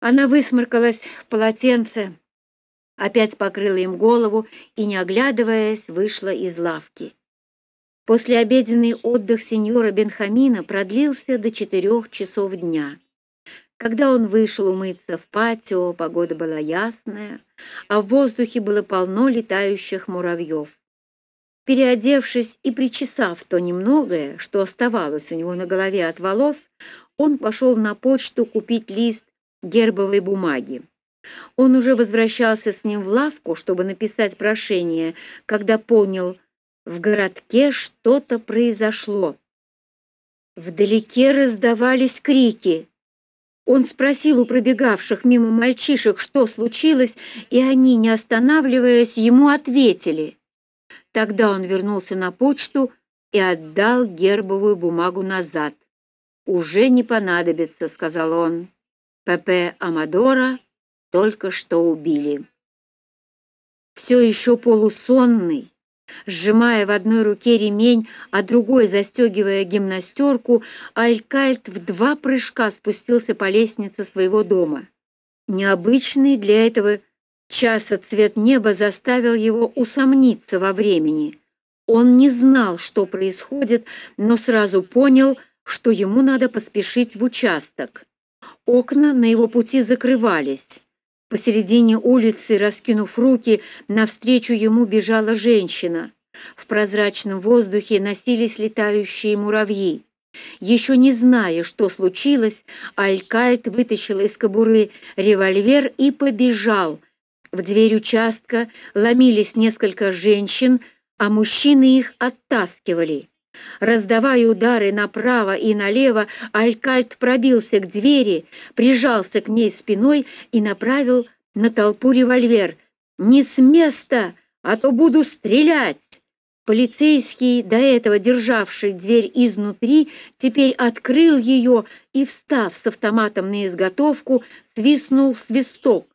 Она высморкалась в полотенце, опять покрыла им голову и, не оглядываясь, вышла из лавки. Послеобеденный отдых сеньора Бенхамина продлился до четырех часов дня. Когда он вышел умыться в патио, погода была ясная, а в воздухе было полно летающих муравьев. Переодевшись и причесав то немногое, что оставалось у него на голове от волос, он пошел на почту купить лист гербовой бумаги. Он уже возвращался с ним в лавку, чтобы написать прошение, когда понял, в городке что-то произошло. Вдалеке раздавались крики. Он спросил у пробегавших мимо мальчишек, что случилось, и они, не останавливаясь, ему ответили. Тогда он вернулся на почту и отдал гербовую бумагу назад. «Уже не понадобится», — сказал он. П.П. Амадора только что убили. Все еще полусонный, сжимая в одной руке ремень, а другой застегивая гимнастерку, Алькальт в два прыжка спустился по лестнице своего дома. Необычный для этого часа цвет неба заставил его усомниться во времени. Он не знал, что происходит, но сразу понял, что ему надо поспешить в участок. Окна на его пути закрывались. Посередине улицы, раскинув руки, навстречу ему бежала женщина. В прозрачном воздухе носились летающие муравьи. Еще не зная, что случилось, Алькайт вытащил из кобуры револьвер и побежал. В дверь участка ломились несколько женщин, а мужчины их оттаскивали. Раздавая удары направо и налево, Алькальт пробился к двери, прижался к ней спиной и направил на толпу револьвер. «Не с места, а то буду стрелять!» Полицейский, до этого державший дверь изнутри, теперь открыл ее и, встав с автоматом на изготовку, свистнул свисток.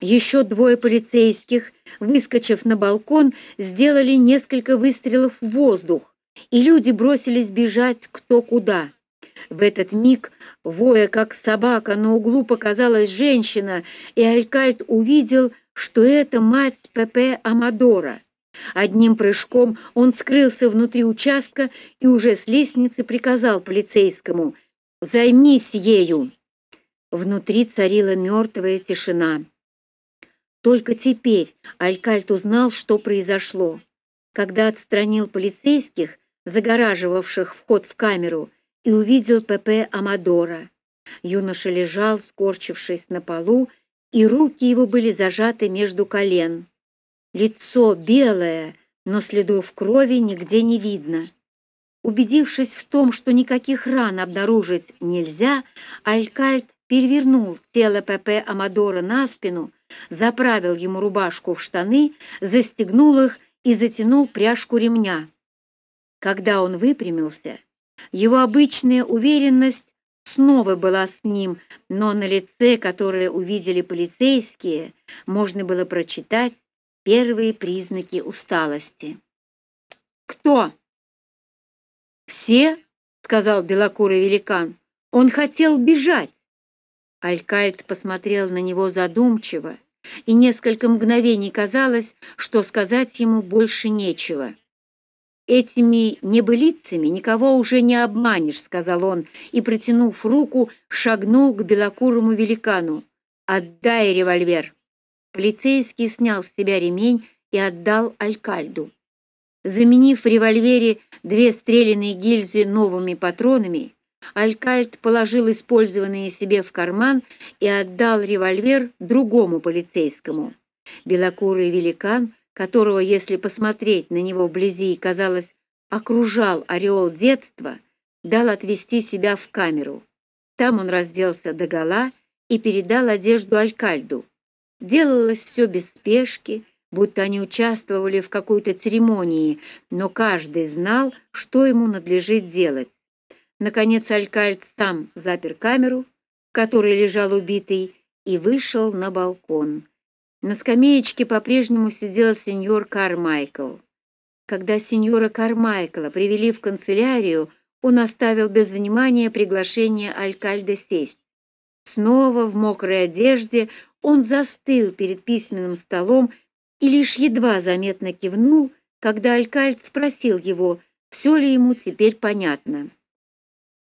Еще двое полицейских, выскочив на балкон, сделали несколько выстрелов в воздух и люди бросились бежать кто куда. В этот миг, воя как собака, на углу показалась женщина, и Алькальт увидел, что это мать П.П. Амадора. Одним прыжком он скрылся внутри участка и уже с лестницы приказал полицейскому «Займись ею!». Внутри царила мертвая тишина. Только теперь Алькальт узнал, что произошло. Когда отстранил полицейских, загораживавших вход в камеру, и увидел П.П. Амадора. Юноша лежал, скорчившись на полу, и руки его были зажаты между колен. Лицо белое, но следов крови нигде не видно. Убедившись в том, что никаких ран обнаружить нельзя, Алькальт перевернул тело П.П. Амадора на спину, заправил ему рубашку в штаны, застегнул их и затянул пряжку ремня. Когда он выпрямился, его обычная уверенность снова была с ним, но на лице, которое увидели полицейские, можно было прочитать первые признаки усталости. «Кто?» «Все?» — сказал белокурый великан. «Он хотел бежать». Алькальд посмотрел на него задумчиво, и несколько мгновений казалось, что сказать ему больше нечего. «Этими небылицами никого уже не обманешь», — сказал он, и, протянув руку, шагнул к белокурому великану. «Отдай револьвер!» Полицейский снял с себя ремень и отдал Алькальду. Заменив в револьвере две стреляные гильзы новыми патронами, Алькальд положил использованные себе в карман и отдал револьвер другому полицейскому. Белокурый великан которого, если посмотреть на него вблизи, казалось, окружал ореол детства, дал отвести себя в камеру. Там он разделся догола и передал одежду Алькальду. Делалось все без спешки, будто они участвовали в какой-то церемонии, но каждый знал, что ему надлежит делать. Наконец Алькальд сам запер камеру, в которой лежал убитый, и вышел на балкон. На скамеечке по-прежнему сидел сеньор Кармайкл. Когда сеньора Кармайкла привели в канцелярию, он оставил без внимания приглашение Алькальда сесть. Снова в мокрой одежде он застыл перед письменным столом и лишь едва заметно кивнул, когда Алькальд спросил его, все ли ему теперь понятно.